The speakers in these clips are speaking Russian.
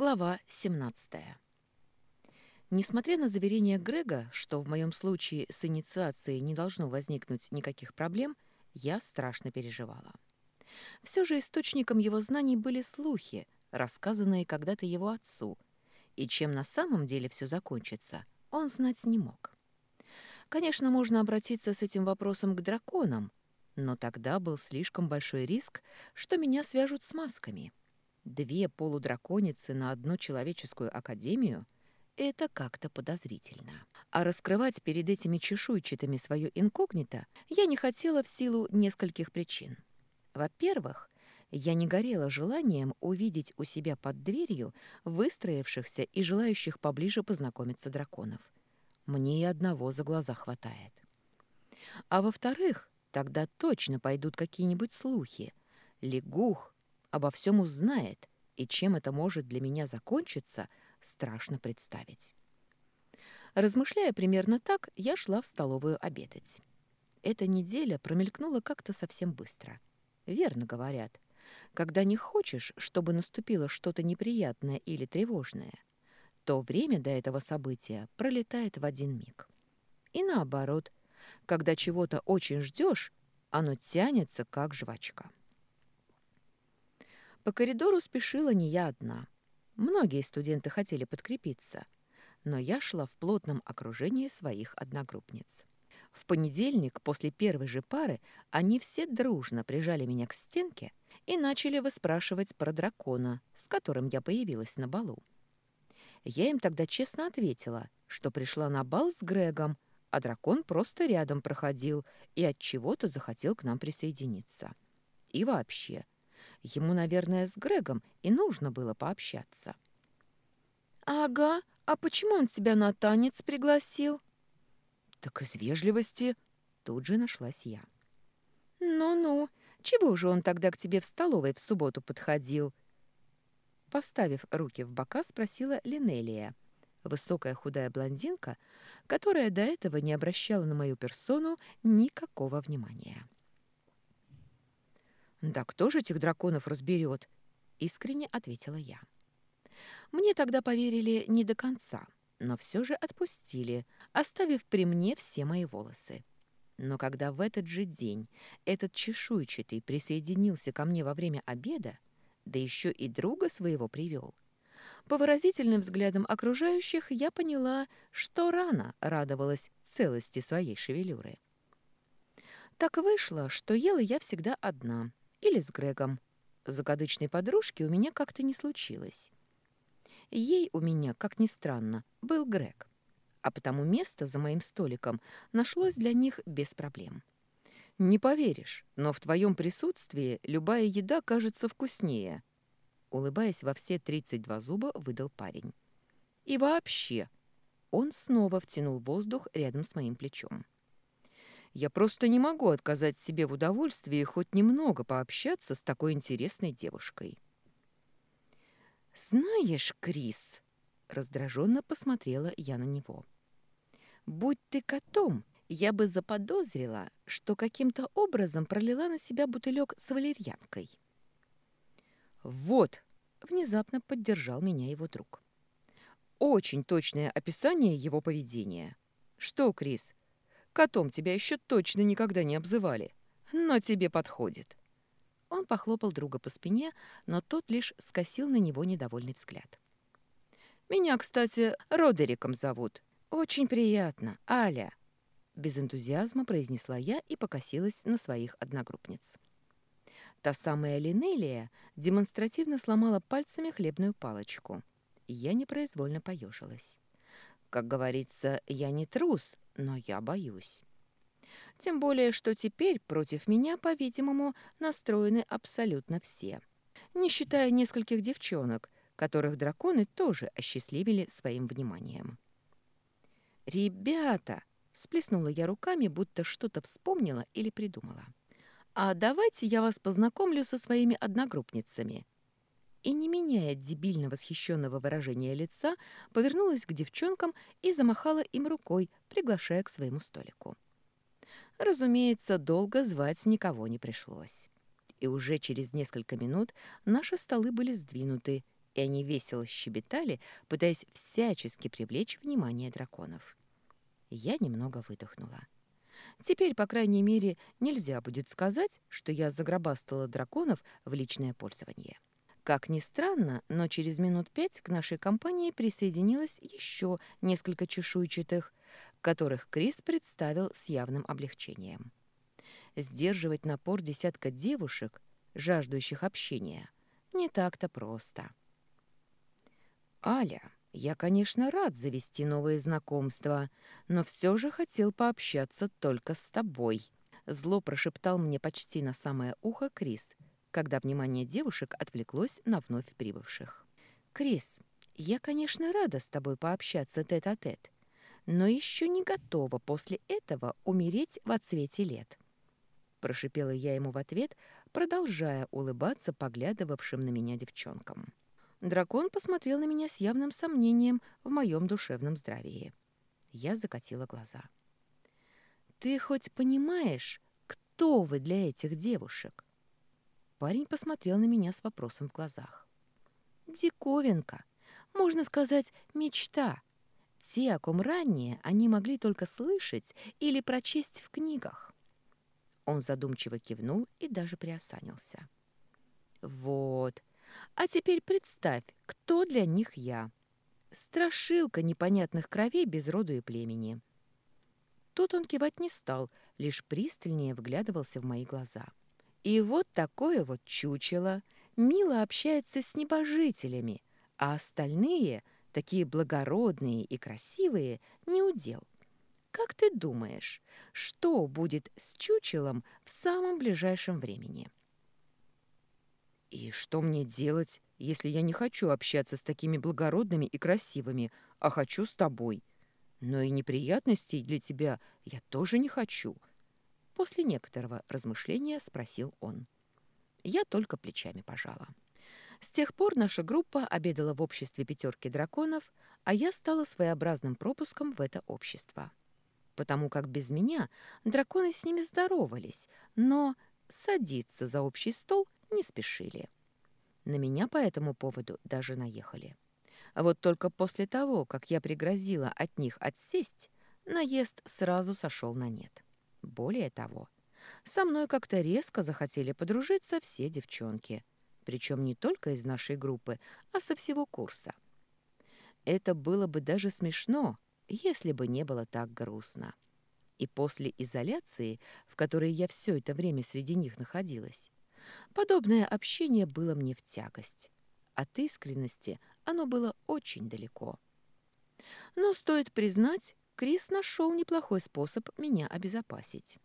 Глава 17. Несмотря на заверение Грега, что в моем случае с инициацией не должно возникнуть никаких проблем, я страшно переживала. Все же источником его знаний были слухи, рассказанные когда-то его отцу, и чем на самом деле все закончится, он знать не мог. Конечно, можно обратиться с этим вопросом к драконам, но тогда был слишком большой риск, что меня свяжут с масками — Две полудраконицы на одну человеческую академию — это как-то подозрительно. А раскрывать перед этими чешуйчатыми свое инкогнито я не хотела в силу нескольких причин. Во-первых, я не горела желанием увидеть у себя под дверью выстроившихся и желающих поближе познакомиться драконов. Мне и одного за глаза хватает. А во-вторых, тогда точно пойдут какие-нибудь слухи. Лягух, обо всем узнает, и чем это может для меня закончиться, страшно представить. Размышляя примерно так, я шла в столовую обедать. Эта неделя промелькнула как-то совсем быстро. Верно говорят, когда не хочешь, чтобы наступило что-то неприятное или тревожное, то время до этого события пролетает в один миг. И наоборот, когда чего-то очень ждешь, оно тянется, как жвачка. По коридору спешила не я одна. Многие студенты хотели подкрепиться, но я шла в плотном окружении своих одногруппниц. В понедельник, после первой же пары, они все дружно прижали меня к стенке и начали выспрашивать про дракона, с которым я появилась на балу. Я им тогда честно ответила, что пришла на бал с Грегом, а дракон просто рядом проходил и от чего-то захотел к нам присоединиться. И вообще, Ему, наверное, с Грегом и нужно было пообщаться. «Ага, а почему он тебя на танец пригласил?» «Так из вежливости», — тут же нашлась я. «Ну-ну, чего же он тогда к тебе в столовой в субботу подходил?» Поставив руки в бока, спросила Линелия, высокая худая блондинка, которая до этого не обращала на мою персону никакого внимания. «Да кто же этих драконов разберет?» — искренне ответила я. Мне тогда поверили не до конца, но все же отпустили, оставив при мне все мои волосы. Но когда в этот же день этот чешуйчатый присоединился ко мне во время обеда, да еще и друга своего привел, по выразительным взглядам окружающих я поняла, что рано радовалась целости своей шевелюры. Так вышло, что ела я всегда одна, или с Грегом. Загадочной подружки у меня как-то не случилось. Ей у меня, как ни странно, был Грег. А потому место за моим столиком нашлось для них без проблем. «Не поверишь, но в твоем присутствии любая еда кажется вкуснее», улыбаясь во все 32 зуба, выдал парень. «И вообще...» Он снова втянул воздух рядом с моим плечом. Я просто не могу отказать себе в удовольствии хоть немного пообщаться с такой интересной девушкой. «Знаешь, Крис...» — раздраженно посмотрела я на него. «Будь ты котом, я бы заподозрила, что каким-то образом пролила на себя бутылек с валерьянкой». «Вот!» — внезапно поддержал меня его друг. «Очень точное описание его поведения. Что, Крис, Котом тебя еще точно никогда не обзывали, но тебе подходит». Он похлопал друга по спине, но тот лишь скосил на него недовольный взгляд. «Меня, кстати, Родериком зовут. Очень приятно, Аля!» Без энтузиазма произнесла я и покосилась на своих одногруппниц. Та самая Линелия демонстративно сломала пальцами хлебную палочку. Я непроизвольно поежилась. Как говорится, я не трус, но я боюсь. Тем более, что теперь против меня, по-видимому, настроены абсолютно все. Не считая нескольких девчонок, которых драконы тоже осчастливили своим вниманием. «Ребята!» — всплеснула я руками, будто что-то вспомнила или придумала. «А давайте я вас познакомлю со своими одногруппницами и, не меняя дебильно восхищенного выражения лица, повернулась к девчонкам и замахала им рукой, приглашая к своему столику. Разумеется, долго звать никого не пришлось. И уже через несколько минут наши столы были сдвинуты, и они весело щебетали, пытаясь всячески привлечь внимание драконов. Я немного выдохнула. Теперь, по крайней мере, нельзя будет сказать, что я загробастала драконов в личное пользование. Как ни странно, но через минут пять к нашей компании присоединилось еще несколько чешуйчатых, которых Крис представил с явным облегчением. Сдерживать напор десятка девушек, жаждущих общения, не так-то просто. «Аля, я, конечно, рад завести новые знакомства, но все же хотел пообщаться только с тобой», зло прошептал мне почти на самое ухо Крис, когда внимание девушек отвлеклось на вновь прибывших. «Крис, я, конечно, рада с тобой пообщаться тет-а-тет, -тет, но еще не готова после этого умереть в отсвете лет». Прошипела я ему в ответ, продолжая улыбаться поглядывавшим на меня девчонкам. Дракон посмотрел на меня с явным сомнением в моем душевном здравии. Я закатила глаза. «Ты хоть понимаешь, кто вы для этих девушек?» Парень посмотрел на меня с вопросом в глазах. «Диковинка. Можно сказать, мечта. Те, о ком ранее они могли только слышать или прочесть в книгах». Он задумчиво кивнул и даже приосанился. «Вот, а теперь представь, кто для них я. Страшилка непонятных кровей без роду и племени. Тут он кивать не стал, лишь пристальнее вглядывался в мои глаза. И вот такое вот чучело мило общается с небожителями, а остальные, такие благородные и красивые, не удел. Как ты думаешь, что будет с чучелом в самом ближайшем времени?» И что мне делать, если я не хочу общаться с такими благородными и красивыми, а хочу с тобой? Но и неприятностей для тебя я тоже не хочу. После некоторого размышления спросил он. Я только плечами пожала. С тех пор наша группа обедала в обществе пятерки драконов, а я стала своеобразным пропуском в это общество. Потому как без меня драконы с ними здоровались, но садиться за общий стол не спешили. На меня по этому поводу даже наехали. А вот только после того, как я пригрозила от них отсесть, наезд сразу сошел на нет. Более того, со мной как-то резко захотели подружиться все девчонки, причем не только из нашей группы, а со всего курса. Это было бы даже смешно, если бы не было так грустно. И после изоляции, в которой я все это время среди них находилась, Подобное общение было мне в тягость. От искренности оно было очень далеко. Но, стоит признать, Крис нашел неплохой способ меня обезопасить.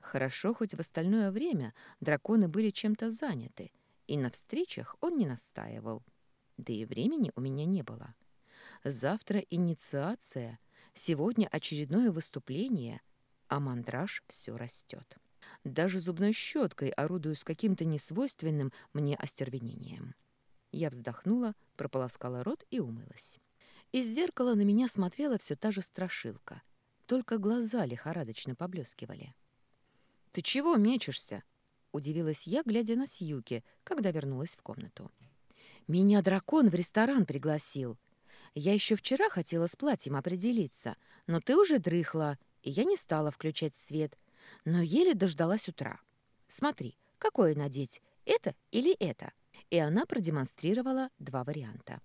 Хорошо, хоть в остальное время драконы были чем-то заняты, и на встречах он не настаивал. Да и времени у меня не было. Завтра инициация, сегодня очередное выступление, а мандраж все растет. Даже зубной щеткой орудую с каким-то несвойственным мне остервенением. Я вздохнула, прополоскала рот и умылась. Из зеркала на меня смотрела все та же страшилка, только глаза лихорадочно поблескивали. «Ты чего мечешься?» — удивилась я, глядя на Сьюки, когда вернулась в комнату. «Меня дракон в ресторан пригласил. Я еще вчера хотела с платьем определиться, но ты уже дрыхла, и я не стала включать свет, но еле дождалась утра. «Смотри, какое надеть, это или это?» И она продемонстрировала два варианта.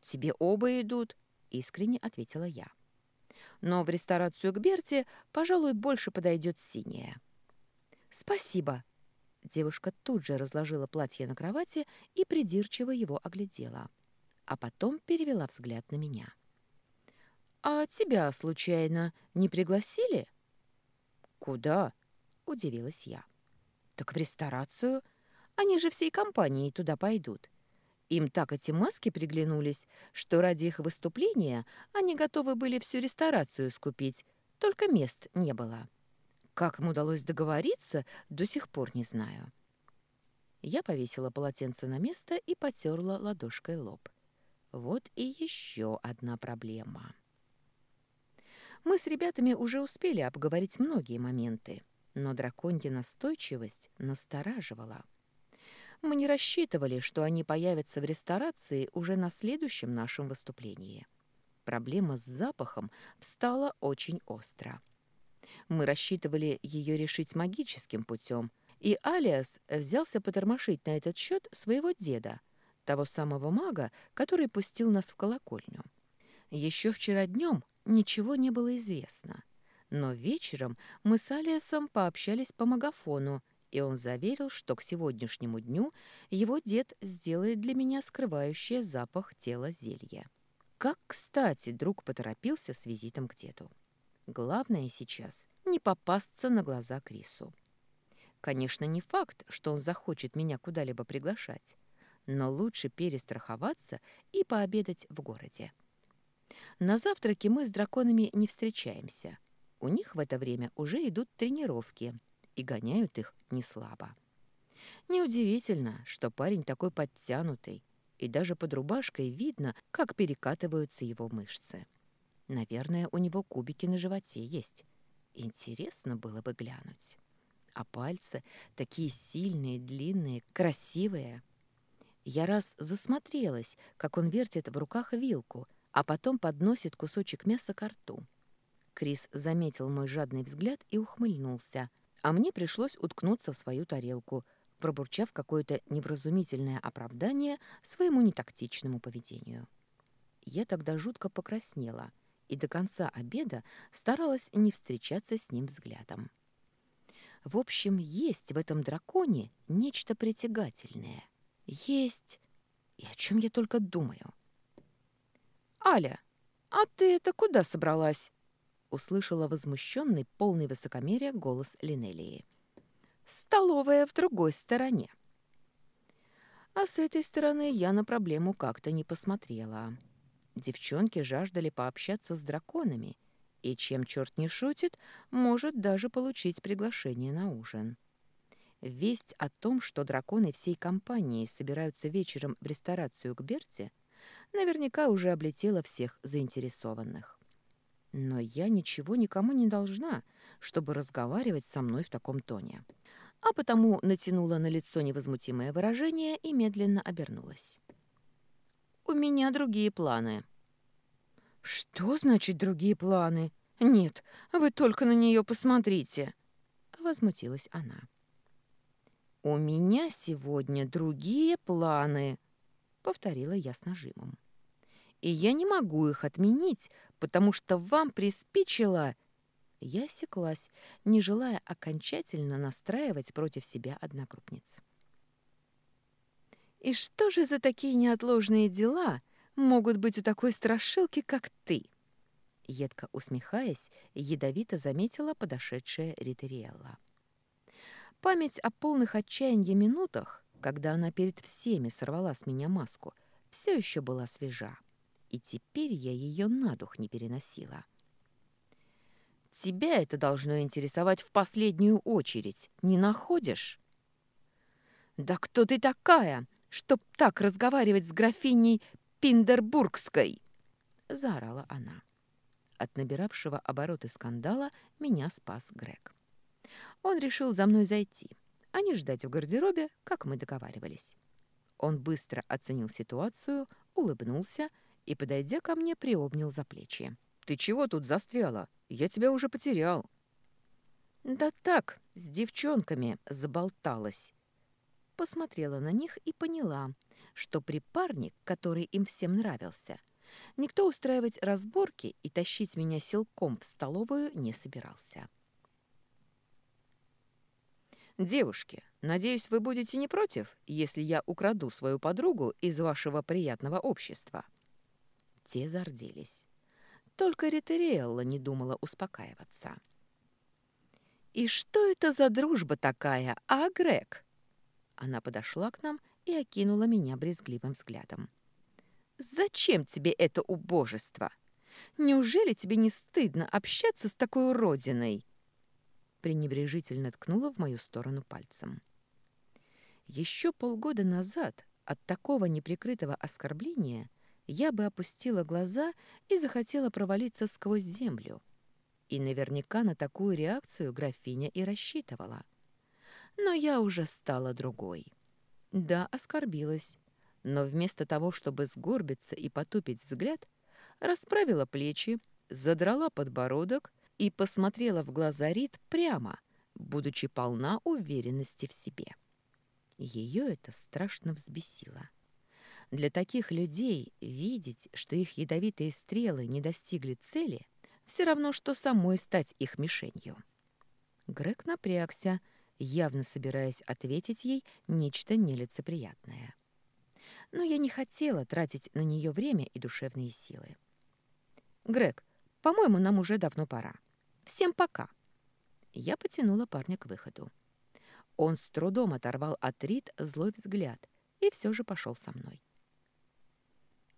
«Тебе оба идут», — искренне ответила я. «Но в ресторацию к Берте, пожалуй, больше подойдет синяя». «Спасибо!» Девушка тут же разложила платье на кровати и придирчиво его оглядела, а потом перевела взгляд на меня. «А тебя, случайно, не пригласили?» «Куда?» — удивилась я. «Так в ресторацию. Они же всей компанией туда пойдут. Им так эти маски приглянулись, что ради их выступления они готовы были всю ресторацию скупить, только мест не было. Как им удалось договориться, до сих пор не знаю». Я повесила полотенце на место и потерла ладошкой лоб. Вот и еще одна проблема. Мы с ребятами уже успели обговорить многие моменты, но драконья настойчивость настораживала. Мы не рассчитывали, что они появятся в ресторации уже на следующем нашем выступлении. Проблема с запахом встала очень остро. Мы рассчитывали ее решить магическим путем, и Алиас взялся потормошить на этот счет своего деда, того самого мага, который пустил нас в колокольню. Еще вчера днем ничего не было известно, но вечером мы с Алиасом пообщались по магафону, и он заверил, что к сегодняшнему дню его дед сделает для меня скрывающее запах тела зелья. Как кстати друг поторопился с визитом к деду. Главное сейчас не попасться на глаза Крису. Конечно, не факт, что он захочет меня куда-либо приглашать, но лучше перестраховаться и пообедать в городе. На завтраке мы с драконами не встречаемся. У них в это время уже идут тренировки, и гоняют их не слабо. Неудивительно, что парень такой подтянутый, и даже под рубашкой видно, как перекатываются его мышцы. Наверное, у него кубики на животе есть. Интересно было бы глянуть. А пальцы такие сильные, длинные, красивые. Я раз засмотрелась, как он вертит в руках вилку, а потом подносит кусочек мяса к рту. Крис заметил мой жадный взгляд и ухмыльнулся, а мне пришлось уткнуться в свою тарелку, пробурчав какое-то невразумительное оправдание своему нетактичному поведению. Я тогда жутко покраснела и до конца обеда старалась не встречаться с ним взглядом. В общем, есть в этом драконе нечто притягательное. Есть... И о чем я только думаю. «Аля, а ты это куда собралась?» Услышала возмущенный, полный высокомерия голос Линелии. «Столовая в другой стороне». А с этой стороны я на проблему как-то не посмотрела. Девчонки жаждали пообщаться с драконами, и чем черт не шутит, может даже получить приглашение на ужин. Весть о том, что драконы всей компании собираются вечером в ресторацию к Берте, наверняка уже облетела всех заинтересованных. Но я ничего никому не должна, чтобы разговаривать со мной в таком тоне. А потому натянула на лицо невозмутимое выражение и медленно обернулась. «У меня другие планы». «Что значит другие планы? Нет, вы только на нее посмотрите!» Возмутилась она. «У меня сегодня другие планы», — повторила я с нажимом и я не могу их отменить, потому что вам приспичило...» Я осеклась, не желая окончательно настраивать против себя одногруппниц. «И что же за такие неотложные дела могут быть у такой страшилки, как ты?» Едко усмехаясь, ядовито заметила подошедшая Ритериэлла. Память о полных отчаяния минутах, когда она перед всеми сорвала с меня маску, все еще была свежа и теперь я ее на дух не переносила. «Тебя это должно интересовать в последнюю очередь, не находишь?» «Да кто ты такая, чтоб так разговаривать с графиней Пиндербургской?» — заорала она. От набиравшего обороты скандала меня спас Грег. Он решил за мной зайти, а не ждать в гардеробе, как мы договаривались. Он быстро оценил ситуацию, улыбнулся и, подойдя ко мне, приобнял за плечи. «Ты чего тут застряла? Я тебя уже потерял». «Да так, с девчонками заболталась». Посмотрела на них и поняла, что припарник, который им всем нравился, никто устраивать разборки и тащить меня силком в столовую не собирался. «Девушки, надеюсь, вы будете не против, если я украду свою подругу из вашего приятного общества?» Те зарделись. Только Ритериэлла не думала успокаиваться. «И что это за дружба такая, а, Грег?» Она подошла к нам и окинула меня брезгливым взглядом. «Зачем тебе это убожество? Неужели тебе не стыдно общаться с такой уродиной?» пренебрежительно ткнула в мою сторону пальцем. Еще полгода назад от такого неприкрытого оскорбления я бы опустила глаза и захотела провалиться сквозь землю. И наверняка на такую реакцию графиня и рассчитывала. Но я уже стала другой. Да, оскорбилась. Но вместо того, чтобы сгорбиться и потупить взгляд, расправила плечи, задрала подбородок и посмотрела в глаза Рит прямо, будучи полна уверенности в себе. Ее это страшно взбесило. Для таких людей видеть, что их ядовитые стрелы не достигли цели, все равно, что самой стать их мишенью. Грег напрягся, явно собираясь ответить ей нечто нелицеприятное. Но я не хотела тратить на нее время и душевные силы. «Грег, по-моему, нам уже давно пора. Всем пока!» Я потянула парня к выходу. Он с трудом оторвал от Рит злой взгляд и все же пошел со мной.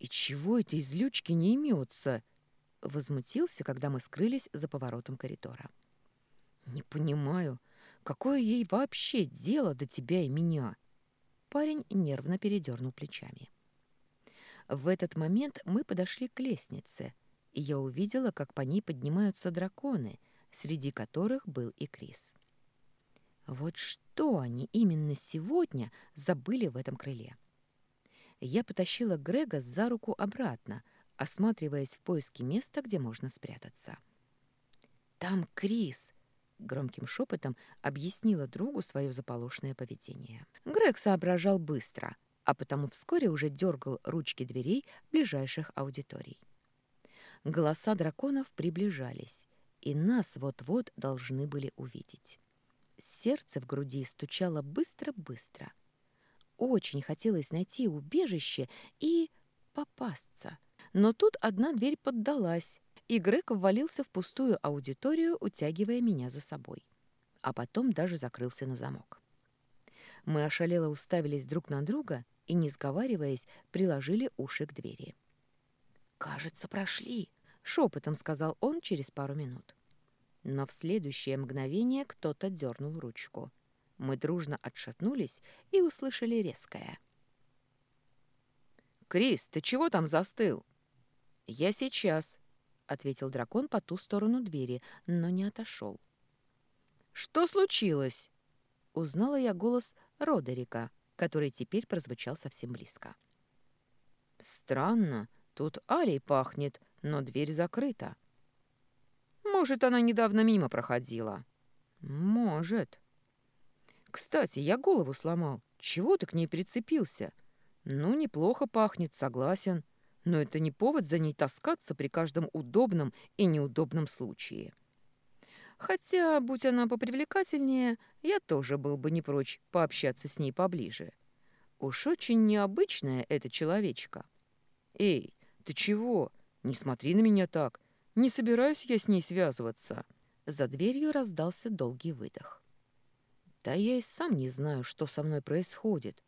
«И чего это из лючки не имется?» — возмутился, когда мы скрылись за поворотом коридора. «Не понимаю, какое ей вообще дело до тебя и меня?» Парень нервно передернул плечами. В этот момент мы подошли к лестнице, и я увидела, как по ней поднимаются драконы, среди которых был и Крис. Вот что они именно сегодня забыли в этом крыле? Я потащила Грега за руку обратно, осматриваясь в поиске места, где можно спрятаться. «Там Крис!» — громким шепотом объяснила другу свое заполошное поведение. Грег соображал быстро, а потому вскоре уже дергал ручки дверей ближайших аудиторий. Голоса драконов приближались, и нас вот-вот должны были увидеть. Сердце в груди стучало быстро-быстро. Очень хотелось найти убежище и попасться — но тут одна дверь поддалась, и Грег ввалился в пустую аудиторию, утягивая меня за собой. А потом даже закрылся на замок. Мы ошалело уставились друг на друга и, не сговариваясь, приложили уши к двери. «Кажется, прошли», — шепотом сказал он через пару минут. Но в следующее мгновение кто-то дернул ручку. Мы дружно отшатнулись и услышали резкое. «Крис, ты чего там застыл?» «Я сейчас», — ответил дракон по ту сторону двери, но не отошел. «Что случилось?» — узнала я голос Родерика, который теперь прозвучал совсем близко. «Странно, тут алей пахнет, но дверь закрыта». «Может, она недавно мимо проходила?» «Может». «Кстати, я голову сломал. Чего ты к ней прицепился?» «Ну, неплохо пахнет, согласен но это не повод за ней таскаться при каждом удобном и неудобном случае. Хотя, будь она попривлекательнее, я тоже был бы не прочь пообщаться с ней поближе. Уж очень необычная эта человечка. Эй, ты чего? Не смотри на меня так. Не собираюсь я с ней связываться. За дверью раздался долгий выдох. Да я и сам не знаю, что со мной происходит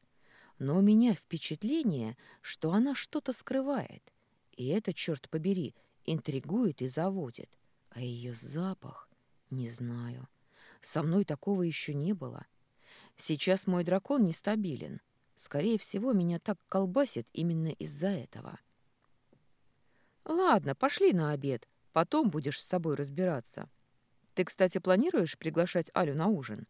но у меня впечатление, что она что-то скрывает. И это, черт побери, интригует и заводит. А ее запах... Не знаю. Со мной такого еще не было. Сейчас мой дракон нестабилен. Скорее всего, меня так колбасит именно из-за этого. Ладно, пошли на обед. Потом будешь с собой разбираться. Ты, кстати, планируешь приглашать Алю на ужин?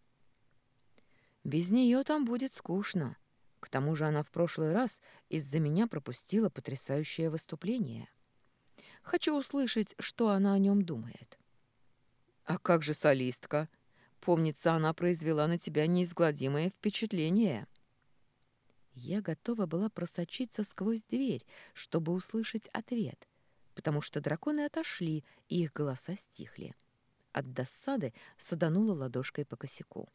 Без нее там будет скучно. К тому же она в прошлый раз из-за меня пропустила потрясающее выступление. Хочу услышать, что она о нем думает. «А как же солистка? Помнится, она произвела на тебя неизгладимое впечатление». Я готова была просочиться сквозь дверь, чтобы услышать ответ, потому что драконы отошли, и их голоса стихли. От досады саданула ладошкой по косяку.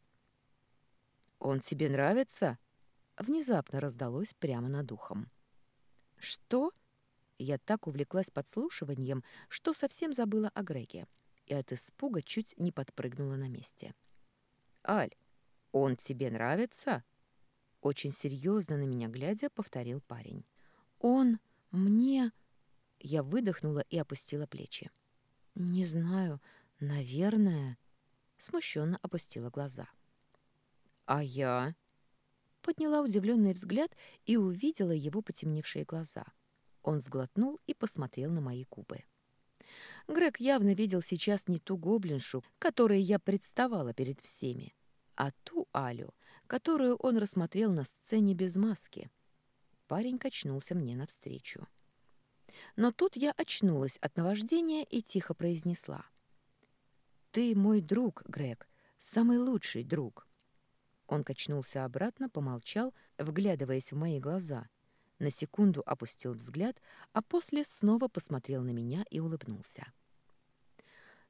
«Он тебе нравится?» внезапно раздалось прямо над ухом. «Что?» Я так увлеклась подслушиванием, что совсем забыла о Греге, и от испуга чуть не подпрыгнула на месте. «Аль, он тебе нравится?» Очень серьезно на меня глядя, повторил парень. «Он мне...» Я выдохнула и опустила плечи. «Не знаю, наверное...» Смущенно опустила глаза. «А я?» подняла удивленный взгляд и увидела его потемневшие глаза. Он сглотнул и посмотрел на мои губы. Грег явно видел сейчас не ту гоблиншу, которой я представала перед всеми, а ту Алю, которую он рассмотрел на сцене без маски. Парень качнулся мне навстречу. Но тут я очнулась от наваждения и тихо произнесла. «Ты мой друг, Грег, самый лучший друг». Он качнулся обратно, помолчал, вглядываясь в мои глаза. На секунду опустил взгляд, а после снова посмотрел на меня и улыбнулся.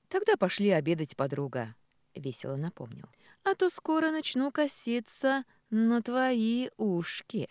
«Тогда пошли обедать, подруга», — весело напомнил. «А то скоро начну коситься на твои ушки».